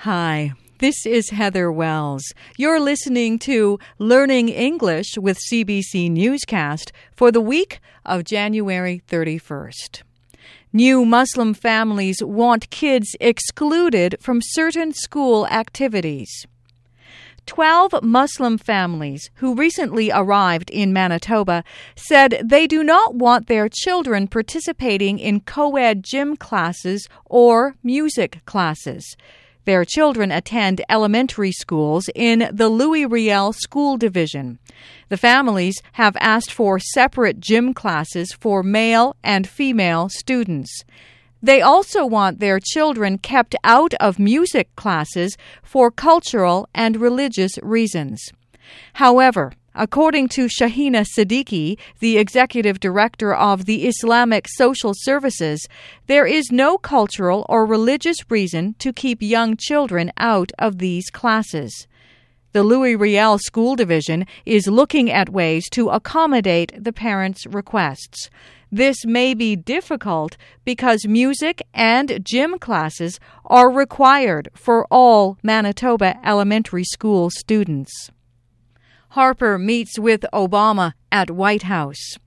Hi, this is Heather Wells. You're listening to Learning English with CBC Newscast for the week of January 31st. New Muslim families want kids excluded from certain school activities. 12 Muslim families who recently arrived in Manitoba said they do not want their children participating in co ed gym classes or music classes. Their children attend elementary schools in the Louis Riel School Division. The families have asked for separate gym classes for male and female students. They also want their children kept out of music classes for cultural and religious reasons. However, According to Shahina Siddiqui, the executive director of the Islamic Social Services, there is no cultural or religious reason to keep young children out of these classes. The Louis Riel School Division is looking at ways to accommodate the parents' requests. This may be difficult because music and gym classes are required for all Manitoba elementary school students. Harper meets with Obama at White House.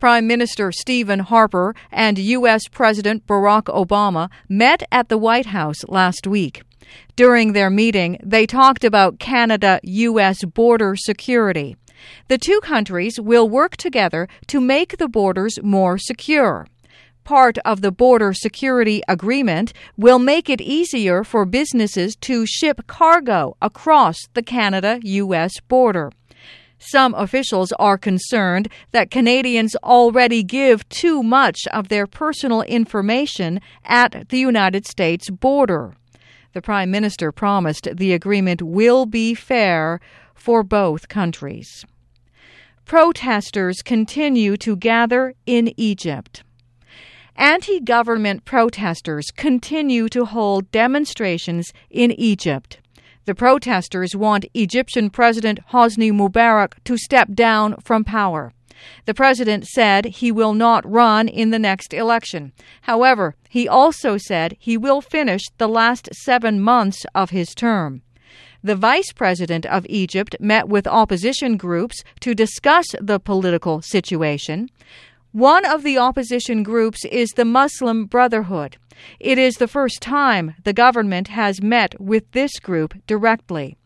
Prime Minister Stephen Harper and U.S. President Barack Obama met at the White House last week. During their meeting, they talked about Canada U.S. border security. The two countries will work together to make the borders more secure part of the border security agreement will make it easier for businesses to ship cargo across the Canada US border. Some officials are concerned that Canadians already give too much of their personal information at the United States border. The Prime Minister promised the agreement will be fair for both countries. Protesters continue to gather in Egypt. Anti government protesters continue to hold demonstrations in Egypt. The protesters want Egyptian President Hosni Mubarak to step down from power. The president said he will not run in the next election. However, he also said he will finish the last seven months of his term. The vice president of Egypt met with opposition groups to discuss the political situation. One of the opposition groups is the Muslim Brotherhood. It is the first time the government has met with this group directly.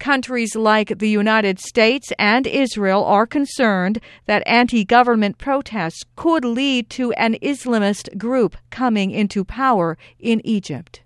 Countries like the United States and Israel are concerned that anti government protests could lead to an Islamist group coming into power in Egypt.